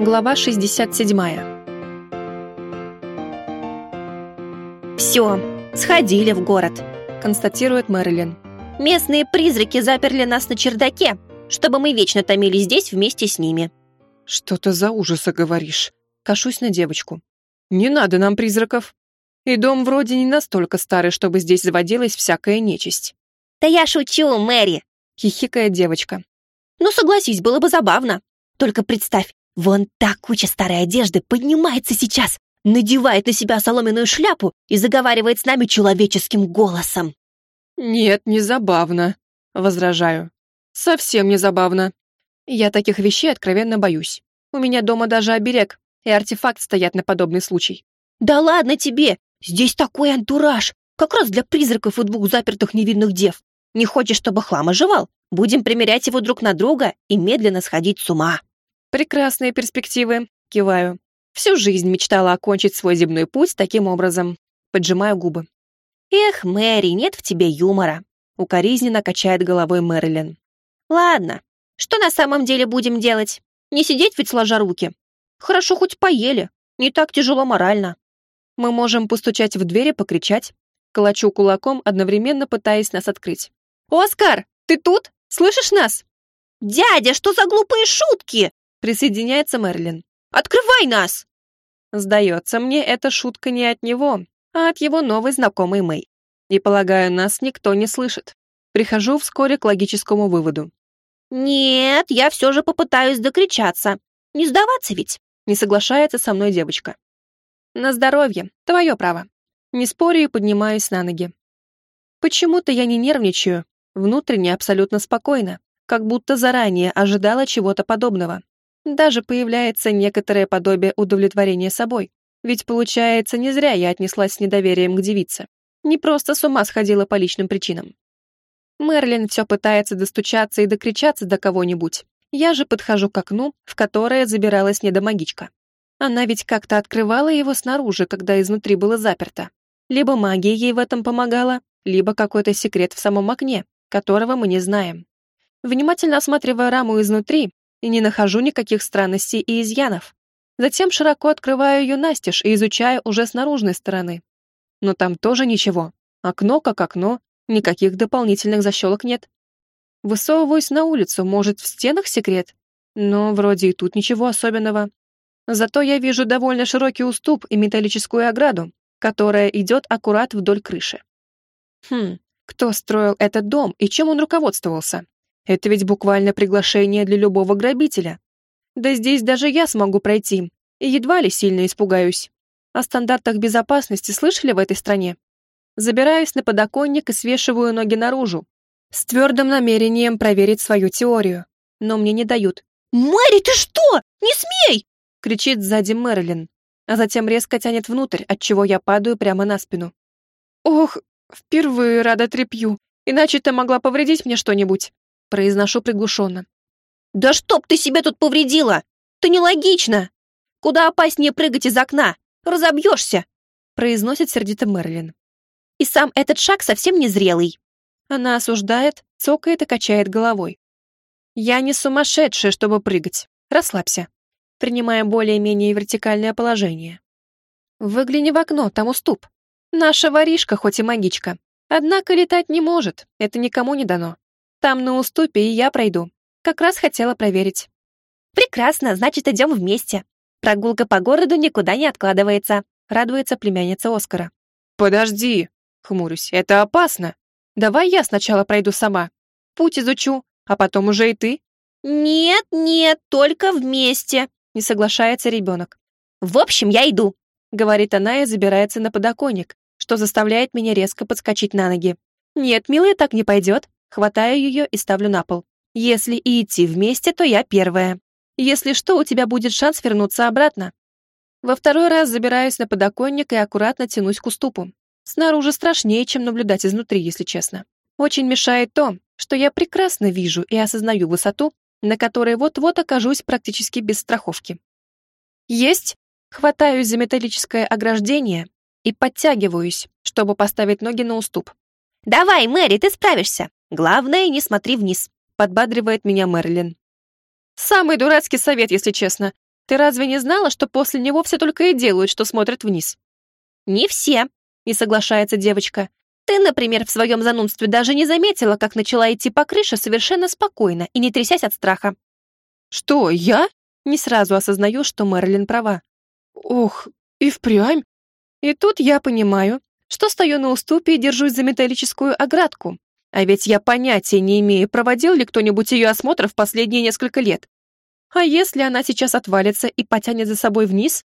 Глава 67. «Все, сходили в город», — констатирует Мэрилин. «Местные призраки заперли нас на чердаке, чтобы мы вечно томились здесь вместе с ними». «Что ты за ужасы говоришь?» Кашусь на девочку. «Не надо нам призраков. И дом вроде не настолько старый, чтобы здесь заводилась всякая нечисть». «Да я шучу, Мэри!» — хихикает девочка. «Ну, согласись, было бы забавно. Только представь, вон та куча старой одежды поднимается сейчас, надевает на себя соломенную шляпу и заговаривает с нами человеческим голосом». «Нет, не забавно», — возражаю. «Совсем не забавно. Я таких вещей откровенно боюсь. У меня дома даже оберег и артефакт стоят на подобный случай». «Да ладно тебе! Здесь такой антураж! Как раз для призраков и двух запертых невинных дев. Не хочешь, чтобы хлам оживал? Будем примерять его друг на друга и медленно сходить с ума». «Прекрасные перспективы», — киваю. Всю жизнь мечтала окончить свой земной путь таким образом. Поджимаю губы. «Эх, Мэри, нет в тебе юмора», — укоризненно качает головой Мэрилин. «Ладно, что на самом деле будем делать? Не сидеть ведь сложа руки. Хорошо хоть поели, не так тяжело морально». Мы можем постучать в дверь и покричать. Колочу кулаком, одновременно пытаясь нас открыть. «Оскар, ты тут? Слышишь нас?» «Дядя, что за глупые шутки?» Присоединяется Мерлин. «Открывай нас!» Сдается мне, эта шутка не от него, а от его новой знакомой Мэй. И, полагаю, нас никто не слышит. Прихожу вскоре к логическому выводу. «Нет, я все же попытаюсь докричаться. Не сдаваться ведь?» Не соглашается со мной девочка. «На здоровье, твое право». Не спорю и поднимаюсь на ноги. Почему-то я не нервничаю, внутренне абсолютно спокойно, как будто заранее ожидала чего-то подобного. Даже появляется некоторое подобие удовлетворения собой. Ведь, получается, не зря я отнеслась с недоверием к девице. Не просто с ума сходила по личным причинам. Мерлин все пытается достучаться и докричаться до кого-нибудь. Я же подхожу к окну, в которое забиралась недомагичка. Она ведь как-то открывала его снаружи, когда изнутри было заперто. Либо магия ей в этом помогала, либо какой-то секрет в самом окне, которого мы не знаем. Внимательно осматривая раму изнутри, и не нахожу никаких странностей и изъянов. Затем широко открываю ее настежь и изучаю уже с наружной стороны. Но там тоже ничего. Окно как окно, никаких дополнительных защелок нет. Высовываюсь на улицу, может, в стенах секрет? Но вроде и тут ничего особенного. Зато я вижу довольно широкий уступ и металлическую ограду, которая идет аккурат вдоль крыши. Хм, кто строил этот дом и чем он руководствовался? Это ведь буквально приглашение для любого грабителя. Да здесь даже я смогу пройти, и едва ли сильно испугаюсь. О стандартах безопасности слышали в этой стране? Забираюсь на подоконник и свешиваю ноги наружу, с твердым намерением проверить свою теорию, но мне не дают. «Мэри, ты что? Не смей!» — кричит сзади Мэрилин, а затем резко тянет внутрь, от чего я падаю прямо на спину. «Ох, впервые рада трепью, иначе ты могла повредить мне что-нибудь», — произношу приглушенно. «Да чтоб ты себе тут повредила! Ты нелогично! Куда опаснее прыгать из окна! Разобьешься!» — произносит сердито Мерлин. «И сам этот шаг совсем незрелый». Она осуждает, цокает и качает головой. «Я не сумасшедшая, чтобы прыгать. Расслабься принимая более-менее вертикальное положение. Выгляни в окно, там уступ. Наша воришка, хоть и магичка. Однако летать не может, это никому не дано. Там на уступе и я пройду. Как раз хотела проверить. Прекрасно, значит, идем вместе. Прогулка по городу никуда не откладывается, радуется племянница Оскара. Подожди, хмурюсь, это опасно. Давай я сначала пройду сама. Путь изучу, а потом уже и ты. Нет, нет, только вместе, не соглашается ребенок. «В общем, я иду», — говорит она и забирается на подоконник, что заставляет меня резко подскочить на ноги. «Нет, милая, так не пойдет». Хватаю ее и ставлю на пол. «Если и идти вместе, то я первая. Если что, у тебя будет шанс вернуться обратно». Во второй раз забираюсь на подоконник и аккуратно тянусь к уступу. Снаружи страшнее, чем наблюдать изнутри, если честно. Очень мешает то, что я прекрасно вижу и осознаю высоту, на которой вот-вот окажусь практически без страховки. Есть! Хватаюсь за металлическое ограждение и подтягиваюсь, чтобы поставить ноги на уступ. «Давай, Мэри, ты справишься! Главное, не смотри вниз», — подбадривает меня Мерлин. Самый дурацкий совет, если честно. Ты разве не знала, что после него все только и делают, что смотрят вниз? Не все, не соглашается девочка. Ты, например, в своем занудстве даже не заметила, как начала идти по крыше совершенно спокойно и не трясясь от страха. Что, я? Не сразу осознаю, что Мэрилин права. Ох, и впрямь. И тут я понимаю, что стою на уступе и держусь за металлическую оградку. А ведь я понятия не имею, проводил ли кто-нибудь ее осмотр в последние несколько лет. А если она сейчас отвалится и потянет за собой вниз,